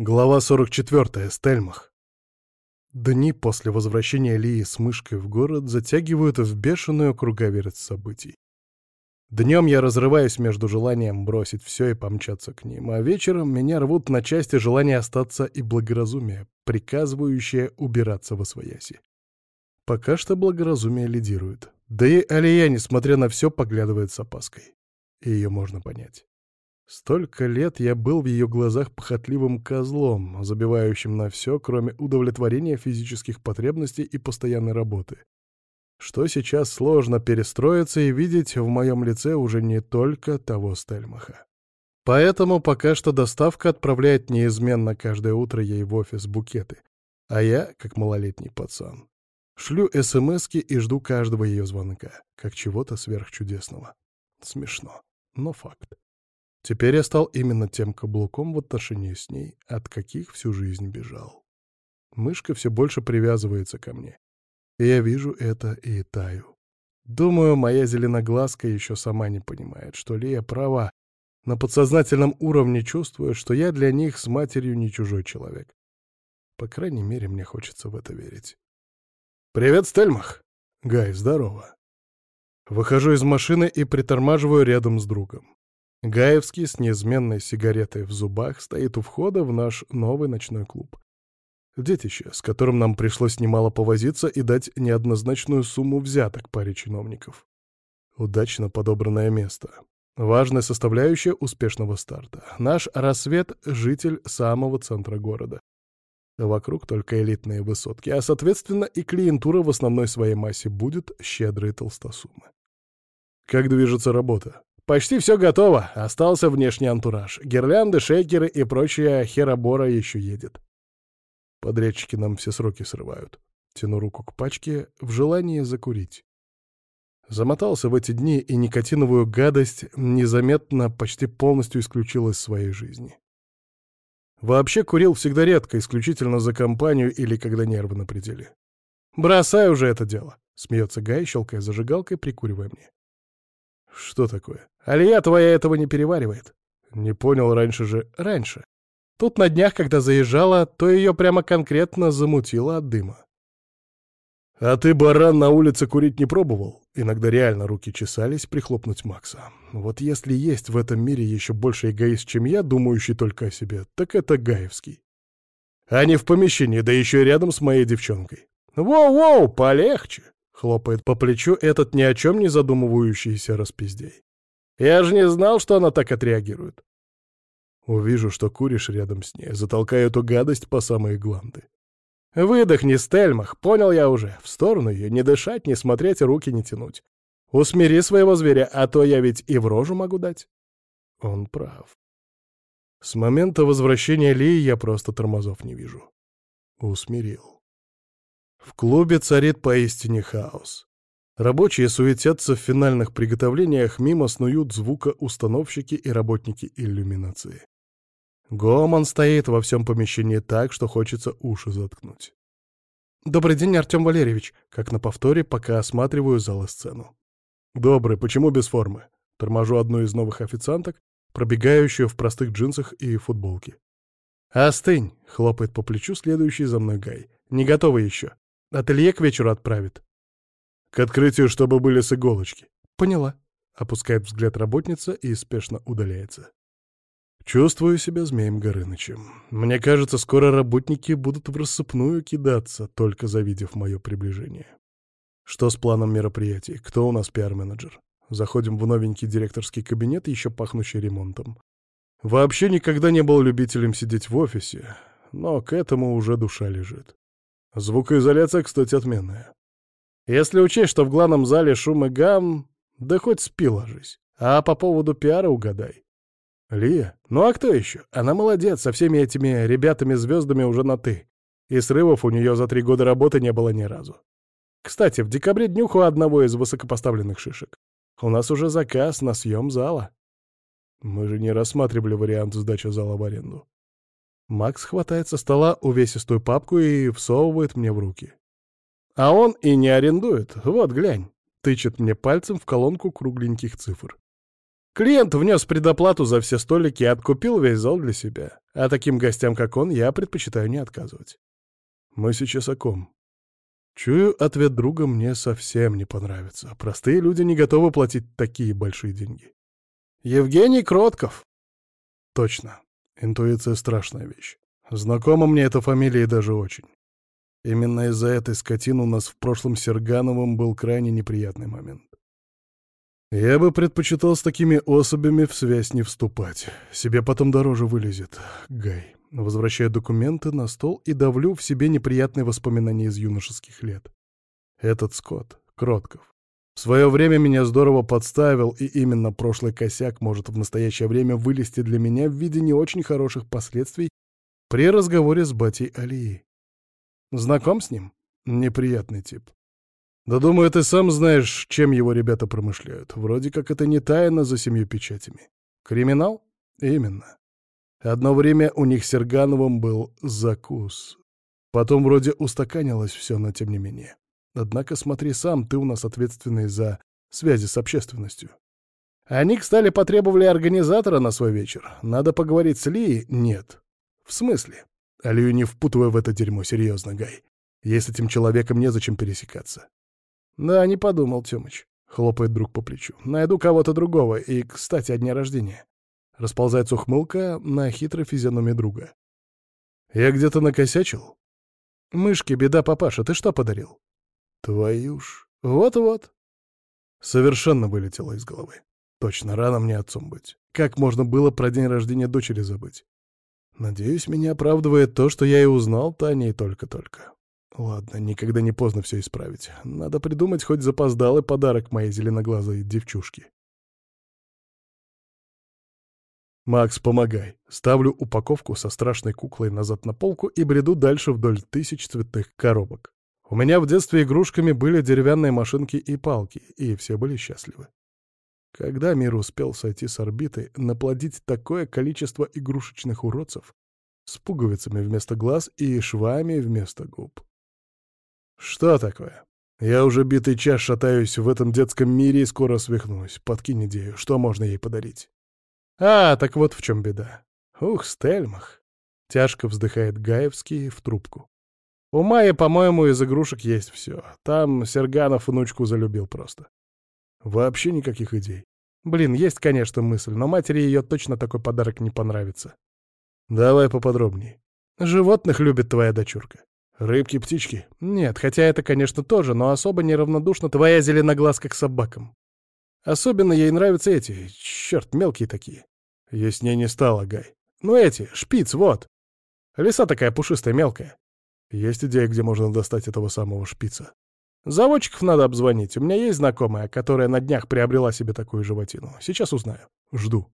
Глава 44. Стельмах. Дни после возвращения Лии с мышкой в город затягивают в бешеную круговерть событий. Днем я разрываюсь между желанием бросить все и помчаться к ним, а вечером меня рвут на части желание остаться и благоразумие, приказывающее убираться во свояси. Пока что благоразумие лидирует. Да и Алия, несмотря на все, поглядывает с опаской. И ее можно понять. Столько лет я был в ее глазах похотливым козлом, забивающим на все, кроме удовлетворения физических потребностей и постоянной работы. Что сейчас сложно перестроиться и видеть в моем лице уже не только того Стельмаха. Поэтому пока что доставка отправляет неизменно каждое утро ей в офис букеты, а я, как малолетний пацан, шлю смски и жду каждого ее звонка, как чего-то сверхчудесного. Смешно, но факт. Теперь я стал именно тем каблуком в отношении с ней, от каких всю жизнь бежал. Мышка все больше привязывается ко мне. И я вижу это и таю. Думаю, моя зеленоглазка еще сама не понимает, что Лия права. На подсознательном уровне чувствую, что я для них с матерью не чужой человек. По крайней мере, мне хочется в это верить. «Привет, Стельмах!» «Гай, здорово!» Выхожу из машины и притормаживаю рядом с другом. Гаевский с неизменной сигаретой в зубах стоит у входа в наш новый ночной клуб. Детище, с которым нам пришлось немало повозиться и дать неоднозначную сумму взяток паре чиновников. Удачно подобранное место. Важная составляющая успешного старта. Наш рассвет — житель самого центра города. Вокруг только элитные высотки, а, соответственно, и клиентура в основной своей массе будет щедрые толстосумы. Как движется работа? Почти все готово, остался внешний антураж. Гирлянды, шейкеры и прочая херобора еще едет. Подрядчики нам все сроки срывают. Тяну руку к пачке в желании закурить. Замотался в эти дни, и никотиновую гадость незаметно почти полностью исключил из своей жизни. Вообще курил всегда редко, исключительно за компанию или когда нервы на пределе. «Бросай уже это дело!» — смеется Гай, щелкая зажигалкой, прикуривая мне. «Что такое?» «Алия твоя этого не переваривает». «Не понял раньше же...» «Раньше. Тут на днях, когда заезжала, то ее прямо конкретно замутило от дыма». «А ты, баран, на улице курить не пробовал?» Иногда реально руки чесались прихлопнуть Макса. Вот если есть в этом мире еще больше эгоист, чем я, думающий только о себе, так это Гаевский. А не в помещении, да еще и рядом с моей девчонкой. «Воу-воу, полегче!» Хлопает по плечу этот ни о чем не задумывающийся распиздей. «Я же не знал, что она так отреагирует». Увижу, что куришь рядом с ней, затолкаю эту гадость по самые гланды. «Выдохни, Стельмах, понял я уже. В сторону ее, не дышать, не смотреть, руки не тянуть. Усмири своего зверя, а то я ведь и в рожу могу дать». Он прав. С момента возвращения Ли я просто тормозов не вижу. Усмирил. В клубе царит поистине хаос. Рабочие суетятся в финальных приготовлениях, мимо снуют звукоустановщики и работники иллюминации. Гомон стоит во всем помещении так, что хочется уши заткнуть. «Добрый день, Артем Валерьевич», как на повторе, пока осматриваю зал и сцену. «Добрый, почему без формы?» Торможу одну из новых официанток, пробегающую в простых джинсах и футболке. «Остынь!» — хлопает по плечу следующий за мной Гай. «Не готовы еще. Ателье к вечеру отправит. К открытию, чтобы были с иголочки. Поняла. Опускает взгляд работница и спешно удаляется. Чувствую себя змеем Горынычем. Мне кажется, скоро работники будут в рассыпную кидаться, только завидев мое приближение. Что с планом мероприятий? Кто у нас пиар-менеджер? Заходим в новенький директорский кабинет, еще пахнущий ремонтом. Вообще никогда не был любителем сидеть в офисе, но к этому уже душа лежит. Звукоизоляция, кстати, отменная. Если учесть, что в главном зале шум и гам, да хоть спи ложись. А по поводу пиара угадай. Лия? Ну а кто еще? Она молодец, со всеми этими ребятами-звездами уже на «ты». И срывов у нее за три года работы не было ни разу. Кстати, в декабре днюху одного из высокопоставленных шишек. У нас уже заказ на съем зала. Мы же не рассматривали вариант сдачи зала в аренду. Макс хватает со стола увесистую папку и всовывает мне в руки. А он и не арендует. Вот, глянь. Тычет мне пальцем в колонку кругленьких цифр. Клиент внес предоплату за все столики и откупил весь зал для себя. А таким гостям, как он, я предпочитаю не отказывать. Мы сейчас о ком? Чую, ответ друга мне совсем не понравится. Простые люди не готовы платить такие большие деньги. Евгений Кротков. Точно. Интуиция — страшная вещь. Знакома мне эта фамилия даже очень. Именно из-за этой скотины у нас в прошлом Сергановым был крайне неприятный момент. Я бы предпочитал с такими особями в связь не вступать. Себе потом дороже вылезет. Гай. Возвращаю документы на стол и давлю в себе неприятные воспоминания из юношеских лет. Этот Скотт, Кротков. В свое время меня здорово подставил, и именно прошлый косяк может в настоящее время вылезти для меня в виде не очень хороших последствий при разговоре с батей Алией. Знаком с ним? Неприятный тип. Да думаю, ты сам знаешь, чем его ребята промышляют. Вроде как это не тайна за семью печатями. Криминал? Именно. Одно время у них с Сергановым был закус. Потом вроде устаканилось все, но тем не менее. Однако смотри сам, ты у нас ответственный за связи с общественностью. Они, кстати, потребовали организатора на свой вечер. Надо поговорить с Ли? Нет. В смысле? Алию не впутывай в это дерьмо, серьезно, Гай. Ей с этим человеком незачем пересекаться. «Да, не подумал, Тёмыч», — хлопает друг по плечу. «Найду кого-то другого, и, кстати, о дне рождения». Расползается ухмылка на хитрой физиономии друга. «Я где-то накосячил?» «Мышки, беда, папаша, ты что подарил?» «Твою ж...» «Вот-вот». Совершенно вылетело из головы. Точно, рано мне отцом быть. Как можно было про день рождения дочери забыть? Надеюсь, меня оправдывает то, что я и узнал Таней только-только. Ладно, никогда не поздно все исправить. Надо придумать хоть запоздалый подарок моей зеленоглазой девчушке. «Макс, помогай!» Ставлю упаковку со страшной куклой назад на полку и бреду дальше вдоль тысяч цветных коробок. У меня в детстве игрушками были деревянные машинки и палки, и все были счастливы. Когда мир успел сойти с орбиты, наплодить такое количество игрушечных уродцев с пуговицами вместо глаз и швами вместо губ? «Что такое? Я уже битый час шатаюсь в этом детском мире и скоро свихнусь. Подкинь идею, что можно ей подарить?» «А, так вот в чем беда. Ух, Стельмах!» Тяжко вздыхает Гаевский в трубку. «У Майи, по-моему, из игрушек есть все. Там Серганов внучку залюбил просто. Вообще никаких идей. Блин, есть, конечно, мысль, но матери ее точно такой подарок не понравится. Давай поподробнее. Животных любит твоя дочурка. Рыбки, птички? Нет, хотя это, конечно, тоже, но особо неравнодушна твоя зеленоглазка к собакам. Особенно ей нравятся эти, черт, мелкие такие. Ней не стало, Гай. Ну эти, шпиц, вот. Лиса такая пушистая, мелкая. Есть идея, где можно достать этого самого шпица. Заводчиков надо обзвонить. У меня есть знакомая, которая на днях приобрела себе такую животину. Сейчас узнаю. Жду.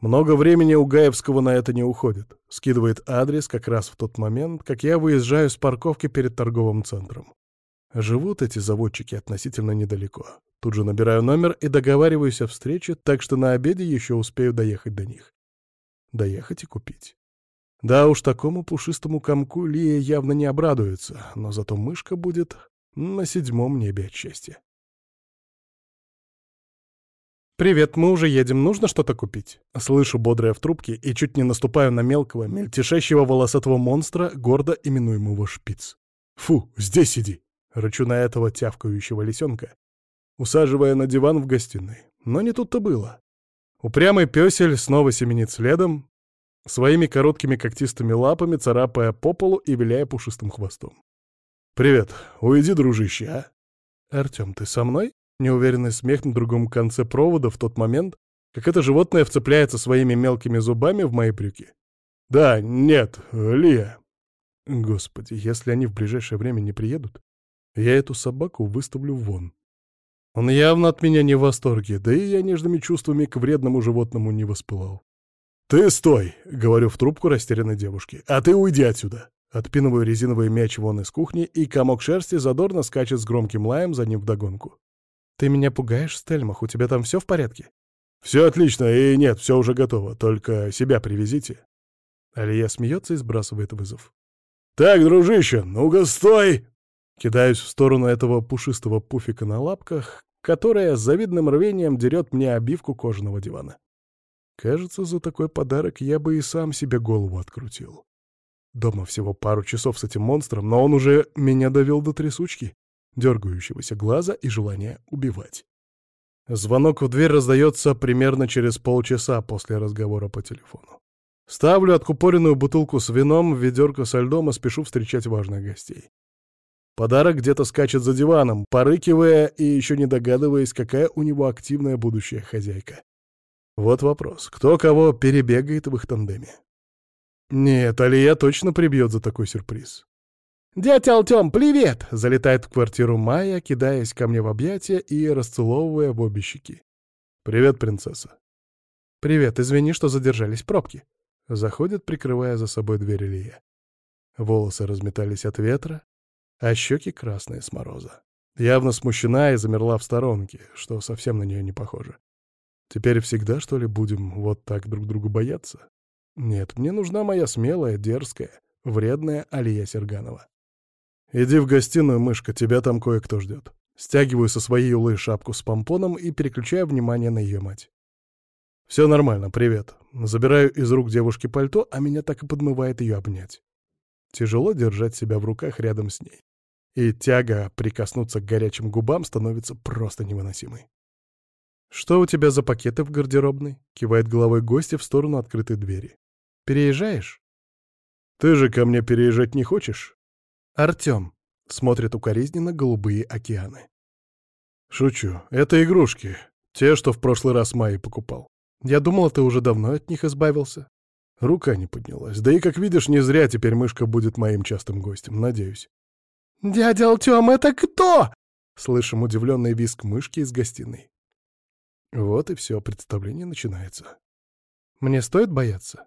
Много времени у Гаевского на это не уходит. Скидывает адрес как раз в тот момент, как я выезжаю с парковки перед торговым центром. Живут эти заводчики относительно недалеко. Тут же набираю номер и договариваюсь о встрече, так что на обеде еще успею доехать до них. Доехать и купить. Да уж, такому пушистому комку Лия явно не обрадуется, но зато мышка будет на седьмом небе от счастья. «Привет, мы уже едем, нужно что-то купить?» Слышу бодрое в трубке и чуть не наступаю на мелкого, мельтешащего волосатого монстра, гордо именуемого шпиц. «Фу, здесь сиди!» — рычу на этого тявкающего лисенка, усаживая на диван в гостиной. Но не тут-то было. Упрямый пёсель снова семенит следом, своими короткими когтистыми лапами царапая по полу и виляя пушистым хвостом. «Привет, уйди, дружище, а?» «Артём, ты со мной?» Неуверенный смех на другом конце провода в тот момент, как это животное вцепляется своими мелкими зубами в мои брюки. «Да, нет, Лия». Господи, если они в ближайшее время не приедут, я эту собаку выставлю вон. Он явно от меня не в восторге, да и я нежными чувствами к вредному животному не воспылал. «Ты стой!» — говорю в трубку растерянной девушке. «А ты уйди отсюда!» Отпинываю резиновый мяч вон из кухни, и комок шерсти задорно скачет с громким лаем за ним вдогонку. «Ты меня пугаешь, Стельмах? У тебя там все в порядке?» «Все отлично, и нет, все уже готово. Только себя привезите». Алия смеется и сбрасывает вызов. «Так, дружище, ну-ка стой!» Кидаюсь в сторону этого пушистого пуфика на лапках, которая с завидным рвением дерет мне обивку кожаного дивана. Кажется, за такой подарок я бы и сам себе голову открутил. Дома всего пару часов с этим монстром, но он уже меня довел до трясучки, дергающегося глаза и желания убивать. Звонок в дверь раздается примерно через полчаса после разговора по телефону. Ставлю откупоренную бутылку с вином в ведерко со льдом и спешу встречать важных гостей. Подарок где-то скачет за диваном, порыкивая и еще не догадываясь, какая у него активная будущая хозяйка. Вот вопрос, кто кого перебегает в их тандеме? Нет, Алия точно прибьет за такой сюрприз. «Дядя Алтем, привет!» — залетает в квартиру Майя, кидаясь ко мне в объятия и расцеловывая в обе щеки. «Привет, принцесса». «Привет, извини, что задержались пробки». Заходит, прикрывая за собой дверь Илья. Волосы разметались от ветра, а щеки красные с мороза. Явно смущена и замерла в сторонке, что совсем на нее не похоже. Теперь всегда, что ли, будем вот так друг друга бояться? Нет, мне нужна моя смелая, дерзкая, вредная Алия Серганова. «Иди в гостиную, мышка, тебя там кое-кто ждет». Стягиваю со своей улы шапку с помпоном и переключаю внимание на ее мать. «Все нормально, привет». Забираю из рук девушки пальто, а меня так и подмывает ее обнять. Тяжело держать себя в руках рядом с ней. И тяга прикоснуться к горячим губам становится просто невыносимой. «Что у тебя за пакеты в гардеробной?» — кивает головой гостя в сторону открытой двери. «Переезжаешь?» «Ты же ко мне переезжать не хочешь?» «Артем», — смотрит укоризненно голубые океаны. «Шучу. Это игрушки. Те, что в прошлый раз Майи покупал. Я думала, ты уже давно от них избавился». Рука не поднялась. Да и, как видишь, не зря теперь мышка будет моим частым гостем, надеюсь. «Дядя Алтем, это кто?» Слышим удивленный визг мышки из гостиной. Вот и все, представление начинается. Мне стоит бояться?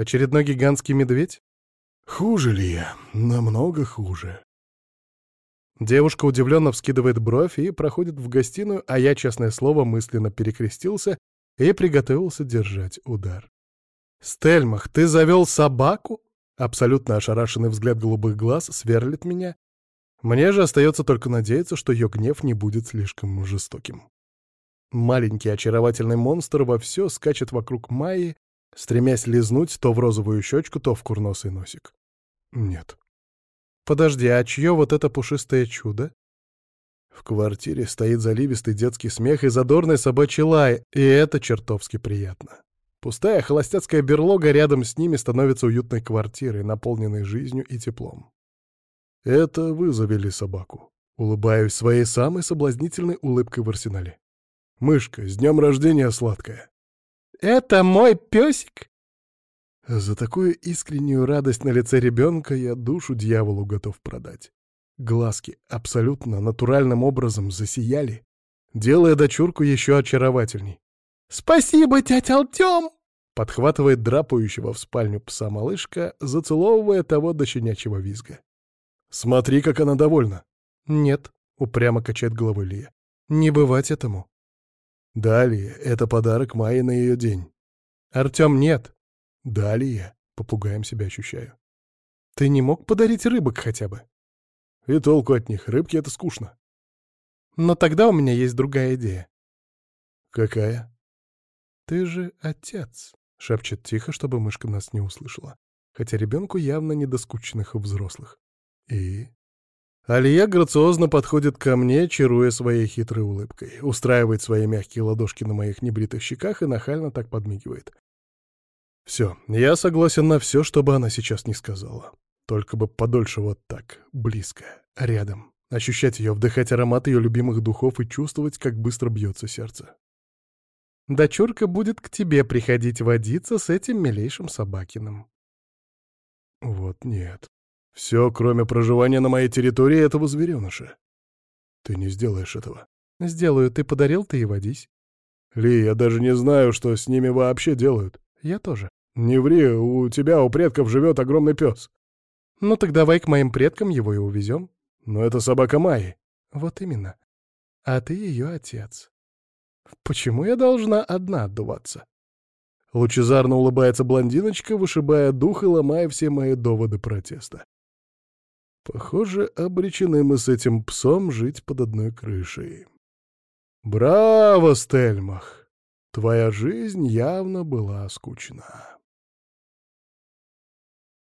Очередной гигантский медведь? Хуже ли я? Намного хуже. Девушка удивленно вскидывает бровь и проходит в гостиную, а я, честное слово, мысленно перекрестился и приготовился держать удар. «Стельмах, ты завел собаку?» Абсолютно ошарашенный взгляд голубых глаз сверлит меня. Мне же остается только надеяться, что ее гнев не будет слишком жестоким. Маленький очаровательный монстр во все скачет вокруг Майи, стремясь лизнуть то в розовую щечку, то в курносый носик. Нет. Подожди, а чье вот это пушистое чудо? В квартире стоит заливистый детский смех и задорный собачий лай, и это чертовски приятно. Пустая холостяцкая берлога рядом с ними становится уютной квартирой, наполненной жизнью и теплом. Это вы завели собаку. Улыбаюсь своей самой соблазнительной улыбкой в арсенале. «Мышка, с днем рождения, сладкая!» «Это мой песик?» За такую искреннюю радость на лице ребенка я душу дьяволу готов продать. Глазки абсолютно натуральным образом засияли, делая дочурку еще очаровательней. «Спасибо, тетя Алтем!» Подхватывает драпающего в спальню пса малышка, зацеловывая того до щенячьего визга. «Смотри, как она довольна!» «Нет», — упрямо качает головой Лия. «Не бывать этому». «Далее, это подарок Майе на ее день». «Артем, нет!» Далее попугаем себя ощущаю. Ты не мог подарить рыбок хотя бы? И толку от них, рыбки — это скучно. Но тогда у меня есть другая идея. Какая? Ты же отец, — шепчет тихо, чтобы мышка нас не услышала. Хотя ребенку явно не до скучных взрослых. И... Алия грациозно подходит ко мне, чаруя своей хитрой улыбкой, устраивает свои мягкие ладошки на моих небритых щеках и нахально так подмигивает. Все, я согласен на все, что бы она сейчас не сказала. Только бы подольше вот так, близко, рядом. Ощущать ее, вдыхать аромат ее любимых духов и чувствовать, как быстро бьется сердце. Дочурка будет к тебе приходить водиться с этим милейшим Собакиным. Вот нет. Все, кроме проживания на моей территории этого звереныша. Ты не сделаешь этого. Сделаю, ты подарил, ты и водись. Ли, я даже не знаю, что с ними вообще делают. Я тоже. Не ври, у тебя, у предков живет огромный пес. Ну так давай к моим предкам его и увезем. Но это собака Майи. Вот именно. А ты ее отец. Почему я должна одна отдуваться? Лучезарно улыбается блондиночка, вышибая дух и ломая все мои доводы протеста. Похоже, обречены мы с этим псом жить под одной крышей. «Браво, Стельмах! Твоя жизнь явно была скучна».